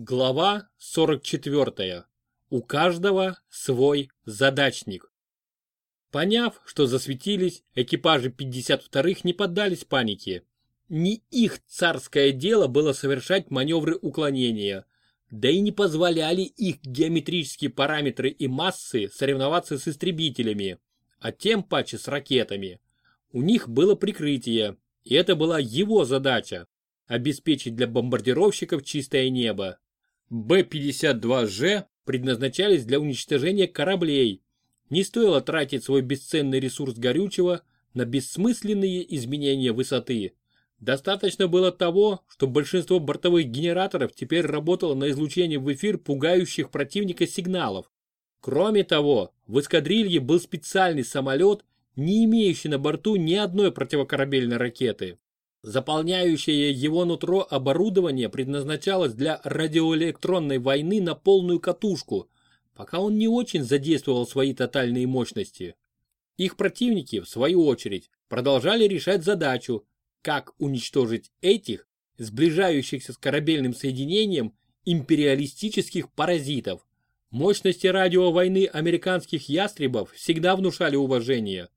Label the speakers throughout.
Speaker 1: Глава 44. У каждого свой задачник. Поняв, что засветились, экипажи 52-х не поддались панике. Не их царское дело было совершать маневры уклонения, да и не позволяли их геометрические параметры и массы соревноваться с истребителями, а тем паче с ракетами. У них было прикрытие, и это была его задача – обеспечить для бомбардировщиков чистое небо. Б-52Ж предназначались для уничтожения кораблей. Не стоило тратить свой бесценный ресурс горючего на бессмысленные изменения высоты. Достаточно было того, что большинство бортовых генераторов теперь работало на излучение в эфир пугающих противника сигналов. Кроме того, в эскадрилье был специальный самолет, не имеющий на борту ни одной противокорабельной ракеты. Заполняющее его нутро оборудование предназначалось для радиоэлектронной войны на полную катушку, пока он не очень задействовал свои тотальные мощности. Их противники, в свою очередь, продолжали решать задачу, как уничтожить этих, сближающихся с корабельным соединением, империалистических паразитов. Мощности радиовойны американских ястребов всегда внушали уважение.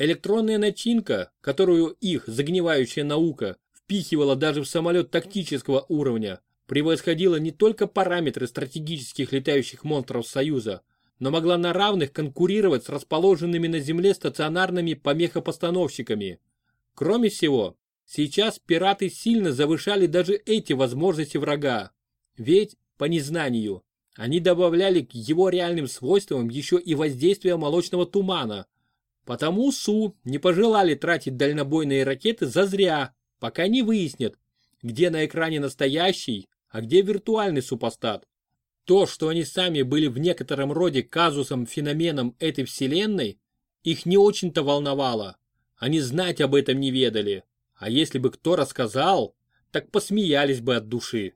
Speaker 1: Электронная начинка, которую их загнивающая наука впихивала даже в самолет тактического уровня, превосходила не только параметры стратегических летающих монстров Союза, но могла на равных конкурировать с расположенными на Земле стационарными помехопостановщиками. Кроме всего, сейчас пираты сильно завышали даже эти возможности врага. Ведь, по незнанию, они добавляли к его реальным свойствам еще и воздействие молочного тумана – Потому СУ не пожелали тратить дальнобойные ракеты зазря, пока не выяснят, где на экране настоящий, а где виртуальный супостат. То, что они сами были в некотором роде казусом-феноменом этой вселенной, их не очень-то волновало. Они знать об этом не ведали. А если бы кто рассказал, так посмеялись бы от души.